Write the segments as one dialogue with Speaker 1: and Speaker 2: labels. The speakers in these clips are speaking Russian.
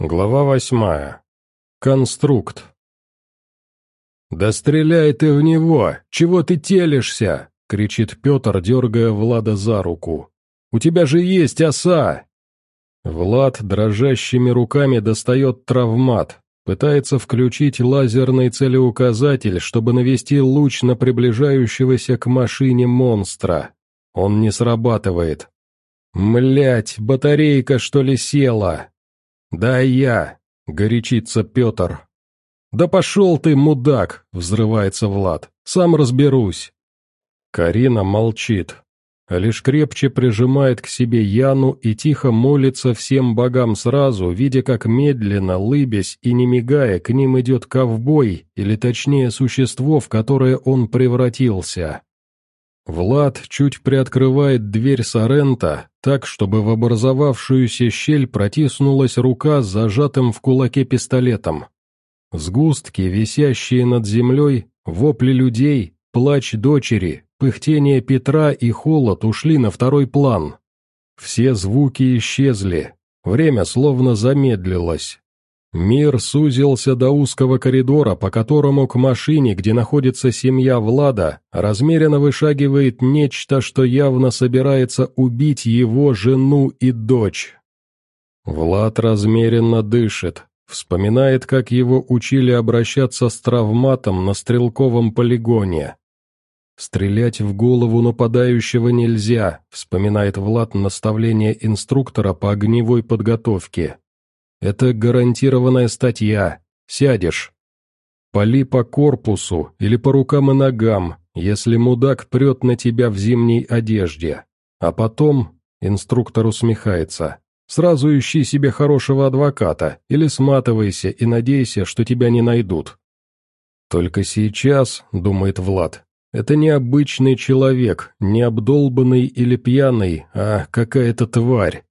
Speaker 1: Глава восьмая. Конструкт. «Да стреляй ты в него! Чего ты телишься?» — кричит Петр, дергая Влада за руку. «У тебя же есть оса!» Влад дрожащими руками достает травмат, пытается включить лазерный целеуказатель, чтобы навести луч на приближающегося к машине монстра. Он не срабатывает. «Млять, батарейка, что ли, села?» «Да я!» — горячится Петр. «Да пошел ты, мудак!» — взрывается Влад. «Сам разберусь!» Карина молчит, а лишь крепче прижимает к себе Яну и тихо молится всем богам сразу, видя, как медленно, лыбясь и не мигая, к ним идет ковбой, или точнее существо, в которое он превратился. Влад чуть приоткрывает дверь Сорента, так, чтобы в образовавшуюся щель протиснулась рука с зажатым в кулаке пистолетом. Сгустки, висящие над землей, вопли людей, плач дочери, пыхтение Петра и холод ушли на второй план. Все звуки исчезли, время словно замедлилось. Мир сузился до узкого коридора, по которому к машине, где находится семья Влада, размеренно вышагивает нечто, что явно собирается убить его жену и дочь. Влад размеренно дышит, вспоминает, как его учили обращаться с травматом на стрелковом полигоне. «Стрелять в голову нападающего нельзя», вспоминает Влад наставление инструктора по огневой подготовке. Это гарантированная статья. Сядешь. Пали по корпусу или по рукам и ногам, если мудак прет на тебя в зимней одежде. А потом, инструктор усмехается, сразу ищи себе хорошего адвоката или сматывайся и надейся, что тебя не найдут. Только сейчас, думает Влад, это не обычный человек, не обдолбанный или пьяный, а какая-то тварь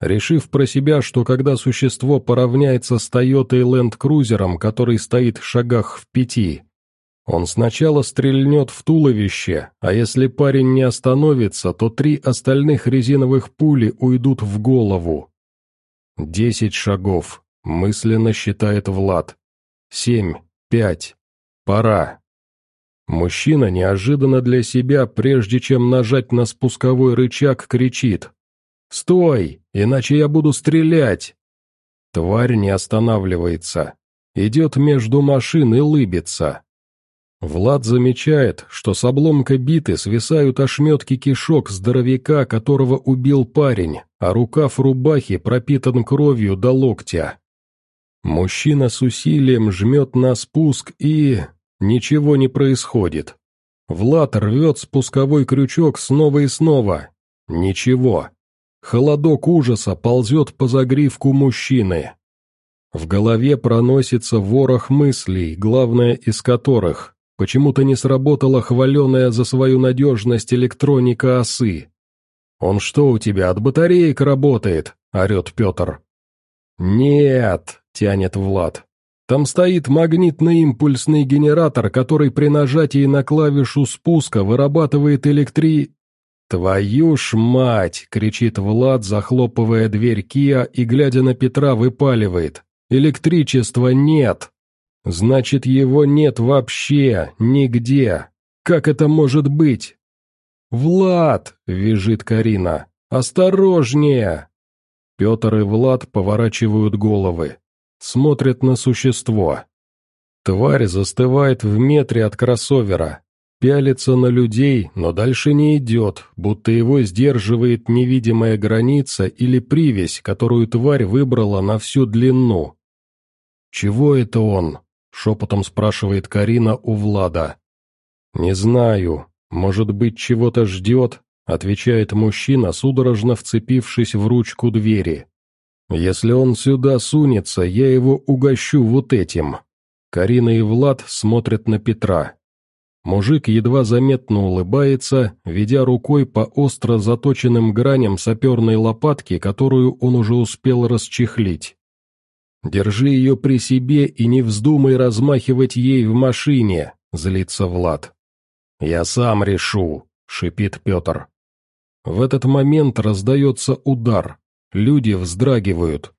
Speaker 1: решив про себя, что когда существо поравняется с Тойотой Ленд Крузером, который стоит в шагах в пяти, он сначала стрельнет в туловище, а если парень не остановится, то три остальных резиновых пули уйдут в голову. Десять шагов, мысленно считает Влад. Семь, пять, пора. Мужчина неожиданно для себя, прежде чем нажать на спусковой рычаг, кричит «Стой, иначе я буду стрелять!» Тварь не останавливается. Идет между машин и лыбится. Влад замечает, что с обломка биты свисают ошметки кишок здоровяка, которого убил парень, а рукав рубахи пропитан кровью до локтя. Мужчина с усилием жмет на спуск и... Ничего не происходит. Влад рвет спусковой крючок снова и снова. Ничего. Холодок ужаса ползет по загривку мужчины. В голове проносится ворох мыслей, главное из которых почему-то не сработала хваленая за свою надежность электроника осы. «Он что у тебя, от батареек работает?» — орет Петр. «Нет», — тянет Влад. «Там стоит магнитно-импульсный генератор, который при нажатии на клавишу спуска вырабатывает электри...» «Твою ж мать!» — кричит Влад, захлопывая дверь Киа и, глядя на Петра, выпаливает. «Электричества нет!» «Значит, его нет вообще, нигде! Как это может быть?» «Влад!» — визжит Карина. «Осторожнее!» Петр и Влад поворачивают головы. Смотрят на существо. Тварь застывает в метре от кроссовера, пялится на людей, но дальше не идет, будто его сдерживает невидимая граница или привязь, которую тварь выбрала на всю длину. «Чего это он?» — шепотом спрашивает Карина у Влада. «Не знаю. Может быть, чего-то ждет?» — отвечает мужчина, судорожно вцепившись в ручку двери. «Если он сюда сунется, я его угощу вот этим». Карина и Влад смотрят на Петра. Мужик едва заметно улыбается, ведя рукой по остро заточенным граням саперной лопатки, которую он уже успел расчехлить. «Держи ее при себе и не вздумай размахивать ей в машине», — злится Влад. «Я сам решу», — шипит Петр. В этот момент раздается удар. Люди вздрагивают.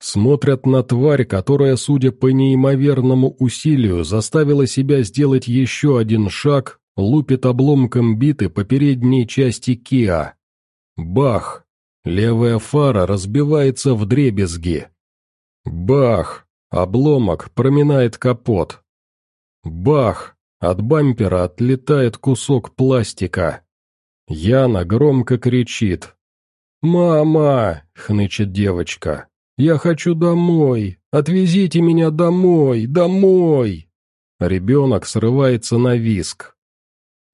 Speaker 1: Смотрят на тварь, которая, судя по неимоверному усилию, заставила себя сделать еще один шаг, лупит обломком биты по передней части Киа. Бах! Левая фара разбивается в дребезги. Бах! Обломок проминает капот. Бах! От бампера отлетает кусок пластика. Яна громко кричит. «Мама!» — хнычет девочка. «Я хочу домой! Отвезите меня домой! Домой!» Ребенок срывается на виск.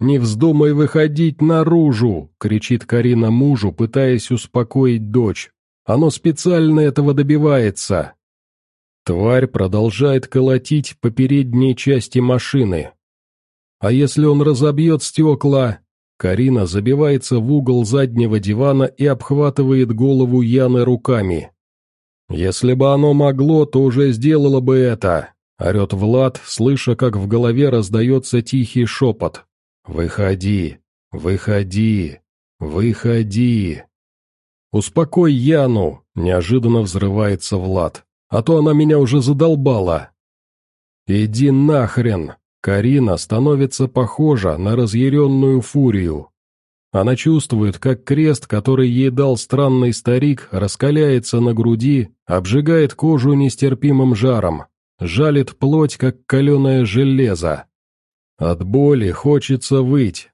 Speaker 1: «Не вздумай выходить наружу!» — кричит Карина мужу, пытаясь успокоить дочь. «Оно специально этого добивается!» Тварь продолжает колотить по передней части машины. «А если он разобьет стекла?» Карина забивается в угол заднего дивана и обхватывает голову Яны руками. «Если бы оно могло, то уже сделало бы это», — орет Влад, слыша, как в голове раздается тихий шепот. «Выходи, выходи, выходи». «Успокой Яну», — неожиданно взрывается Влад, «а то она меня уже задолбала». «Иди нахрен!» Карина становится похожа на разъяренную фурию. Она чувствует, как крест, который ей дал странный старик, раскаляется на груди, обжигает кожу нестерпимым жаром, жалит плоть, как каленое железо. От боли хочется выть.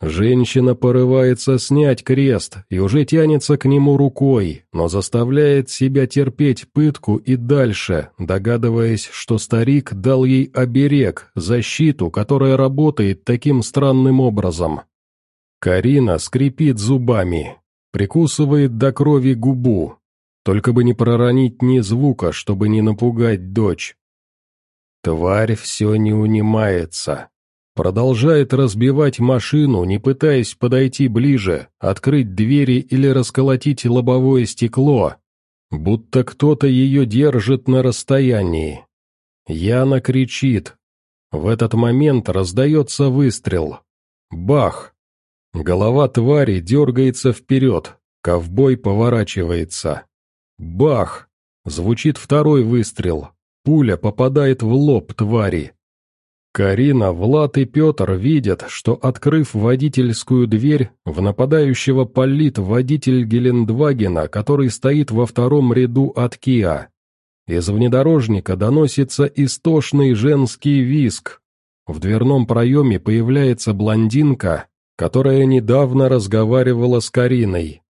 Speaker 1: Женщина порывается снять крест и уже тянется к нему рукой, но заставляет себя терпеть пытку и дальше, догадываясь, что старик дал ей оберег, защиту, которая работает таким странным образом. Карина скрипит зубами, прикусывает до крови губу, только бы не проронить ни звука, чтобы не напугать дочь. Тварь все не унимается. Продолжает разбивать машину, не пытаясь подойти ближе, открыть двери или расколотить лобовое стекло, будто кто-то ее держит на расстоянии. Яна кричит. В этот момент раздается выстрел. Бах! Голова твари дергается вперед, ковбой поворачивается. Бах! Звучит второй выстрел. Пуля попадает в лоб твари. Карина, Влад и Петр видят, что, открыв водительскую дверь, в нападающего палит водитель Гелендвагена, который стоит во втором ряду от Киа. Из внедорожника доносится истошный женский виск. В дверном проеме появляется блондинка, которая недавно разговаривала с Кариной.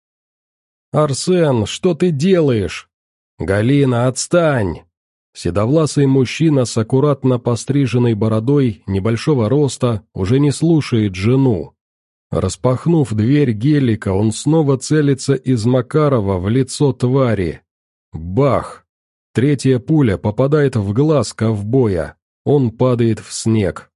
Speaker 1: «Арсен, что ты делаешь?» «Галина, отстань!» Седовласый мужчина с аккуратно постриженной бородой, небольшого роста, уже не слушает жену. Распахнув дверь гелика, он снова целится из Макарова в лицо твари. Бах! Третья пуля попадает в глаз ковбоя. Он падает в снег.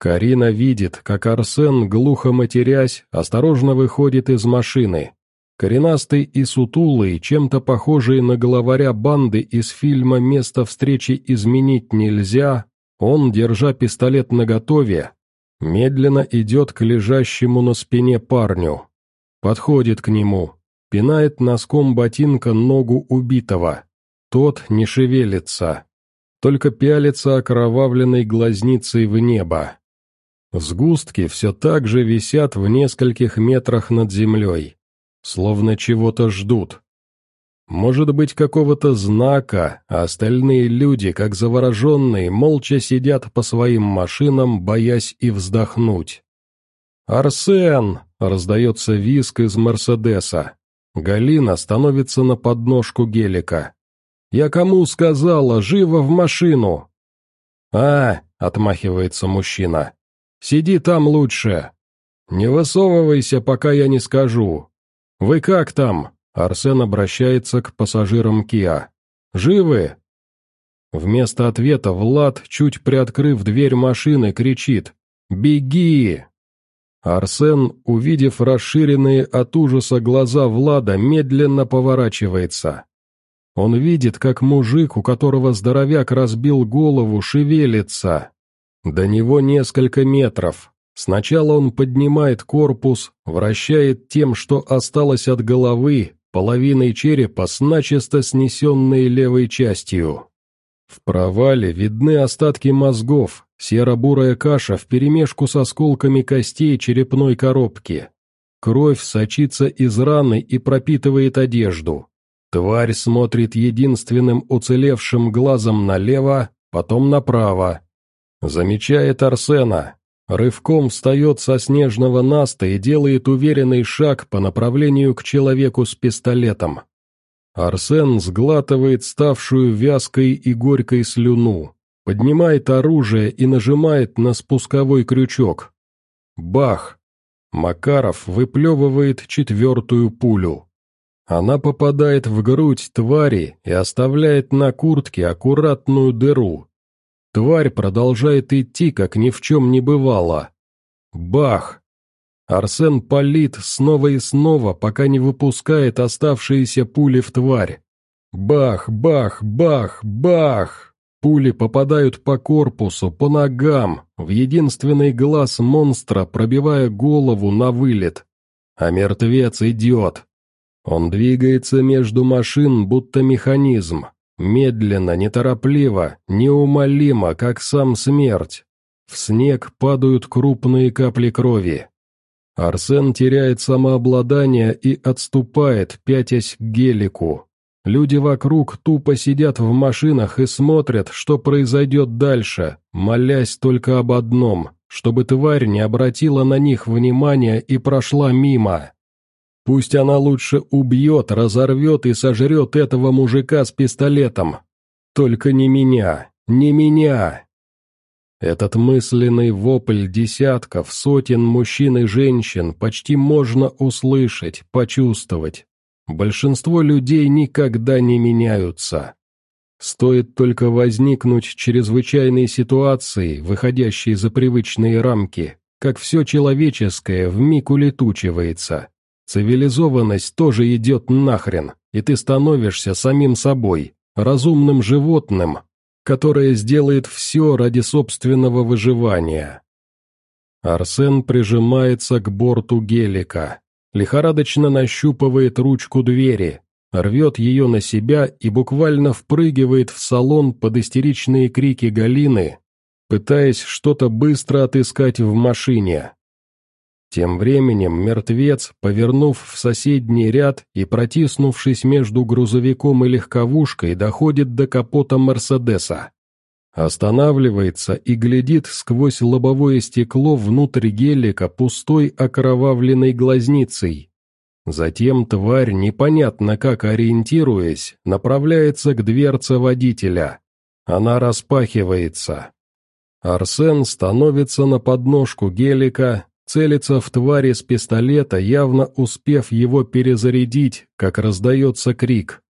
Speaker 1: Карина видит, как Арсен, глухо матерясь, осторожно выходит из машины. Коренастый и сутулый, чем-то похожий на главаря банды из фильма «Место встречи изменить нельзя», он, держа пистолет наготове, медленно идет к лежащему на спине парню. Подходит к нему, пинает носком ботинка ногу убитого. Тот не шевелится, только пялится окровавленной глазницей в небо. Сгустки все так же висят в нескольких метрах над землей, словно чего-то ждут. Может быть, какого-то знака, а остальные люди, как завороженные, молча сидят по своим машинам, боясь и вздохнуть. «Арсен!» — раздается виск из Мерседеса. Галина становится на подножку гелика. «Я кому сказала, живо в машину!» «А!» — отмахивается мужчина. Сиди там лучше. Не высовывайся, пока я не скажу. Вы как там?» Арсен обращается к пассажирам Киа. «Живы?» Вместо ответа Влад, чуть приоткрыв дверь машины, кричит «Беги!». Арсен, увидев расширенные от ужаса глаза Влада, медленно поворачивается. Он видит, как мужик, у которого здоровяк разбил голову, шевелится. До него несколько метров. Сначала он поднимает корпус, вращает тем, что осталось от головы, половиной черепа с начисто снесенной левой частью. В провале видны остатки мозгов, серо-бурая каша вперемешку с осколками костей черепной коробки. Кровь сочится из раны и пропитывает одежду. Тварь смотрит единственным уцелевшим глазом налево, потом направо. Замечает Арсена. Рывком встает со снежного наста и делает уверенный шаг по направлению к человеку с пистолетом. Арсен сглатывает ставшую вязкой и горькой слюну, поднимает оружие и нажимает на спусковой крючок. Бах! Макаров выплевывает четвертую пулю. Она попадает в грудь твари и оставляет на куртке аккуратную дыру. Тварь продолжает идти, как ни в чем не бывало. Бах! Арсен палит снова и снова, пока не выпускает оставшиеся пули в тварь. Бах, бах, бах, бах! Пули попадают по корпусу, по ногам, в единственный глаз монстра, пробивая голову на вылет. А мертвец идет. Он двигается между машин, будто механизм. Медленно, неторопливо, неумолимо, как сам смерть. В снег падают крупные капли крови. Арсен теряет самообладание и отступает, пятясь к гелику. Люди вокруг тупо сидят в машинах и смотрят, что произойдет дальше, молясь только об одном, чтобы тварь не обратила на них внимания и прошла мимо. Пусть она лучше убьет, разорвет и сожрет этого мужика с пистолетом. Только не меня, не меня. Этот мысленный вопль десятков, сотен мужчин и женщин почти можно услышать, почувствовать. Большинство людей никогда не меняются. Стоит только возникнуть чрезвычайные ситуации, выходящие за привычные рамки, как все человеческое вмиг улетучивается. Цивилизованность тоже идет нахрен, и ты становишься самим собой, разумным животным, которая сделает все ради собственного выживания. Арсен прижимается к борту гелика, лихорадочно нащупывает ручку двери, рвет ее на себя и буквально впрыгивает в салон под истеричные крики Галины, пытаясь что-то быстро отыскать в машине. Тем временем мертвец, повернув в соседний ряд и протиснувшись между грузовиком и легковушкой, доходит до капота Мерседеса. Останавливается и глядит сквозь лобовое стекло внутрь гелика пустой окровавленной глазницей. Затем тварь, непонятно как ориентируясь, направляется к дверце водителя. Она распахивается. Арсен становится на подножку гелика, целится в твари с пистолета, явно успев его перезарядить, как раздается крик.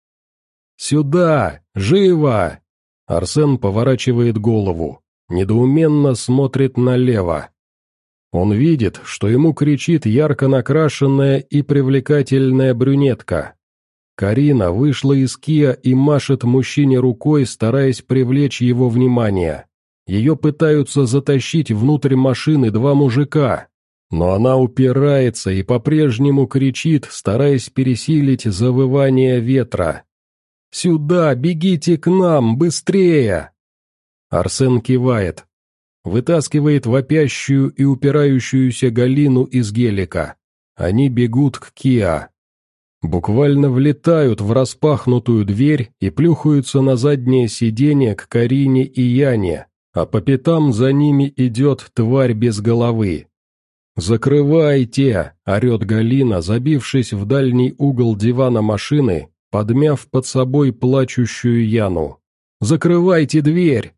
Speaker 1: «Сюда! Живо!» Арсен поворачивает голову, недоуменно смотрит налево. Он видит, что ему кричит ярко накрашенная и привлекательная брюнетка. Карина вышла из Киа и машет мужчине рукой, стараясь привлечь его внимание. Ее пытаются затащить внутрь машины два мужика, но она упирается и по-прежнему кричит, стараясь пересилить завывание ветра. «Сюда, бегите к нам, быстрее!» Арсен кивает, вытаскивает вопящую и упирающуюся Галину из гелика. Они бегут к Киа. Буквально влетают в распахнутую дверь и плюхаются на заднее сиденье к Карине и Яне, а по пятам за ними идет тварь без головы. «Закрывайте!» — орет Галина, забившись в дальний угол дивана машины, подмяв под собой плачущую Яну. «Закрывайте дверь!»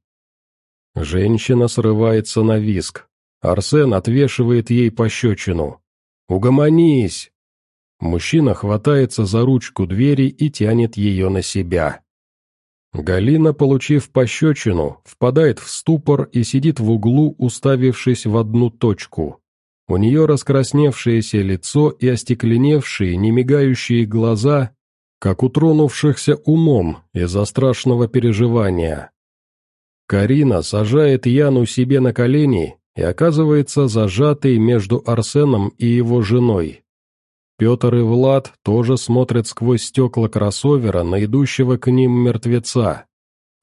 Speaker 1: Женщина срывается на виск. Арсен отвешивает ей пощечину. «Угомонись!» Мужчина хватается за ручку двери и тянет ее на себя. Галина, получив пощечину, впадает в ступор и сидит в углу, уставившись в одну точку. У нее раскрасневшееся лицо и остекленевшие, немигающие глаза, как у тронувшихся умом из-за страшного переживания. Карина сажает Яну себе на колени и оказывается зажатой между Арсеном и его женой. Петр и Влад тоже смотрят сквозь стекла кроссовера на идущего к ним мертвеца.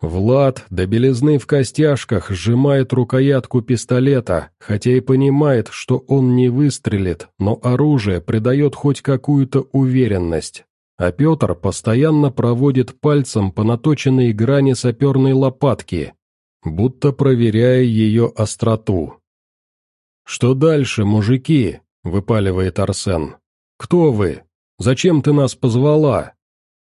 Speaker 1: Влад до белизны в костяшках сжимает рукоятку пистолета, хотя и понимает, что он не выстрелит, но оружие придает хоть какую-то уверенность. А Петр постоянно проводит пальцем по наточенной грани саперной лопатки, будто проверяя ее остроту. «Что дальше, мужики?» — выпаливает Арсен. «Кто вы? Зачем ты нас позвала?»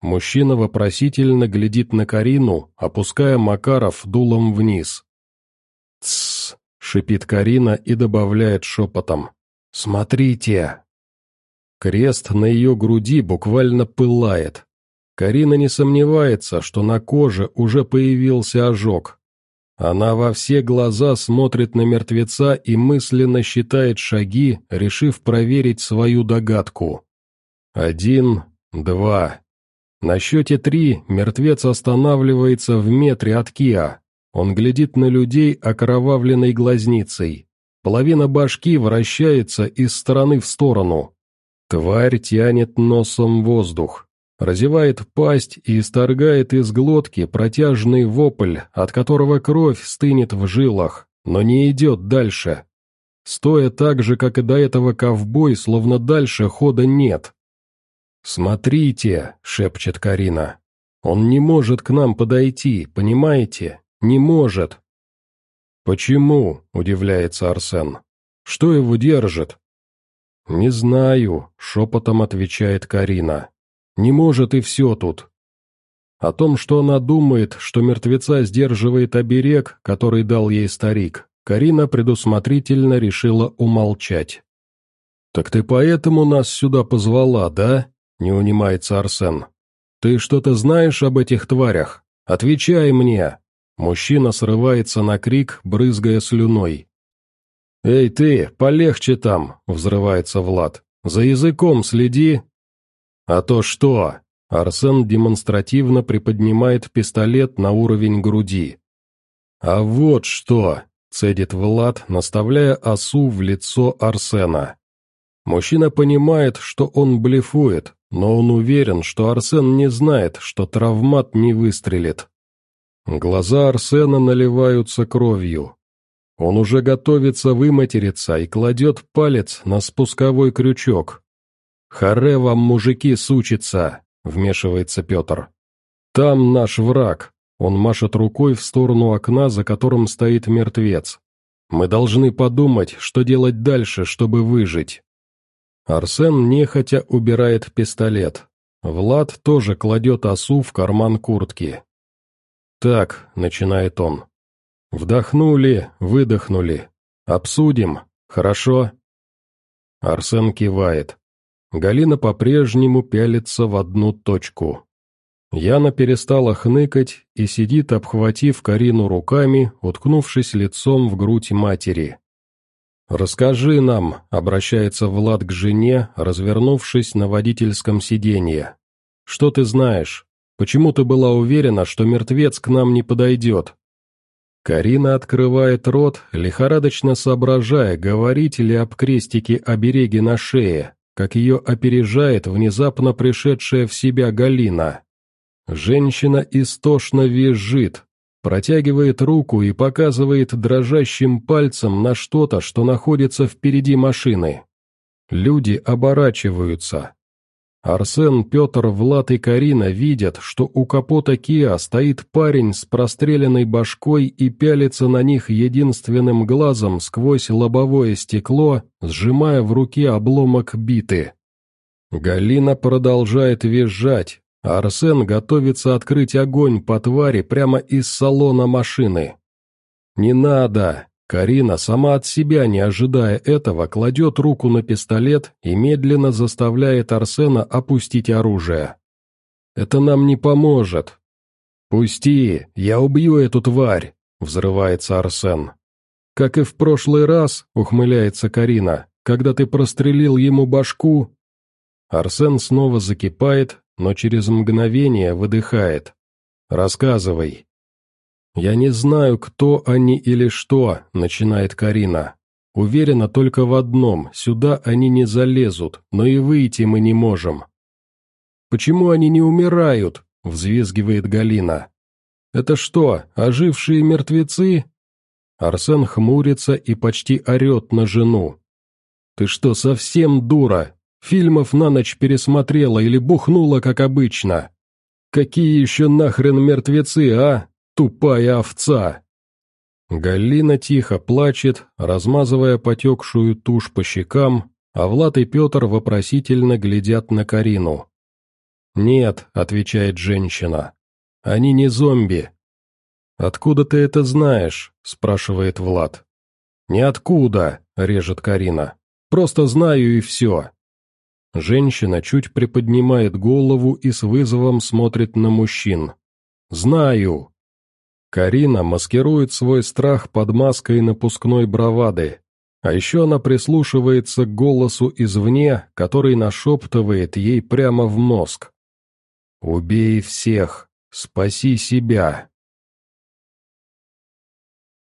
Speaker 1: Мужчина вопросительно глядит на Карину, опуская Макаров дулом вниз. «Тссс!» — шипит Карина и добавляет шепотом. «Смотрите!» Крест на ее груди буквально пылает. Карина не сомневается, что на коже уже появился ожог. Она во все глаза смотрит на мертвеца и мысленно считает шаги, решив проверить свою догадку. Один, два, на счете три мертвец останавливается в метре от Киа. Он глядит на людей окровавленной глазницей. Половина башки вращается из стороны в сторону. Тварь тянет носом воздух, разевает пасть и исторгает из глотки протяжный вопль, от которого кровь стынет в жилах, но не идет дальше. Стоя так же, как и до этого ковбой, словно дальше хода нет. «Смотрите», — шепчет Карина. «Он не может к нам подойти, понимаете? Не может». «Почему?» — удивляется Арсен. «Что его держит?» «Не знаю», — шепотом отвечает Карина. «Не может и все тут». О том, что она думает, что мертвеца сдерживает оберег, который дал ей старик, Карина предусмотрительно решила умолчать. «Так ты поэтому нас сюда позвала, да?» — не унимается Арсен. «Ты что-то знаешь об этих тварях? Отвечай мне!» Мужчина срывается на крик, брызгая слюной. «Эй ты, полегче там!» — взрывается Влад. «За языком следи!» «А то что?» Арсен демонстративно приподнимает пистолет на уровень груди. «А вот что!» — цедит Влад, наставляя осу в лицо Арсена. Мужчина понимает, что он блефует, но он уверен, что Арсен не знает, что травмат не выстрелит. Глаза Арсена наливаются кровью. Он уже готовится выматериться и кладет палец на спусковой крючок. «Харе вам, мужики, сучится!» — вмешивается Петр. «Там наш враг!» — он машет рукой в сторону окна, за которым стоит мертвец. «Мы должны подумать, что делать дальше, чтобы выжить». Арсен нехотя убирает пистолет. Влад тоже кладет осу в карман куртки. «Так», — начинает он. «Вдохнули, выдохнули. Обсудим, хорошо?» Арсен кивает. Галина по-прежнему пялится в одну точку. Яна перестала хныкать и сидит, обхватив Карину руками, уткнувшись лицом в грудь матери. «Расскажи нам», — обращается Влад к жене, развернувшись на водительском сиденье. «Что ты знаешь? Почему ты была уверена, что мертвец к нам не подойдет?» Карина открывает рот, лихорадочно соображая, говорить ли об крестике обереги на шее, как ее опережает внезапно пришедшая в себя Галина. Женщина истошно визжит, Протягивает руку и показывает дрожащим пальцем на что-то, что находится впереди машины. Люди оборачиваются. Арсен, Петр, Влад и Карина видят, что у капота Киа стоит парень с простреленной башкой и пялится на них единственным глазом сквозь лобовое стекло, сжимая в руке обломок биты. Галина продолжает визжать, Арсен готовится открыть огонь по твари прямо из салона машины. «Не надо!» Карина, сама от себя не ожидая этого, кладет руку на пистолет и медленно заставляет Арсена опустить оружие. «Это нам не поможет». «Пусти, я убью эту тварь!» — взрывается Арсен. «Как и в прошлый раз», — ухмыляется Карина, — «когда ты прострелил ему башку». Арсен снова закипает, но через мгновение выдыхает. «Рассказывай». «Я не знаю, кто они или что», — начинает Карина. Уверена только в одном, сюда они не залезут, но и выйти мы не можем». «Почему они не умирают?» — взвизгивает Галина. «Это что, ожившие мертвецы?» Арсен хмурится и почти орет на жену. «Ты что, совсем дура? Фильмов на ночь пересмотрела или бухнула, как обычно? Какие еще нахрен мертвецы, а? Тупая овца!» Галина тихо плачет, размазывая потекшую тушь по щекам, а Влад и Петр вопросительно глядят на Карину. «Нет», — отвечает женщина, — «они не зомби». «Откуда ты это знаешь?» — спрашивает Влад. «Ниоткуда», — режет Карина. «Просто знаю и все». Женщина чуть приподнимает голову и с вызовом смотрит на мужчин. «Знаю». Карина маскирует свой страх под маской напускной бравады. А еще она прислушивается к голосу извне, который нашептывает ей прямо в мозг. «Убей всех, спаси себя».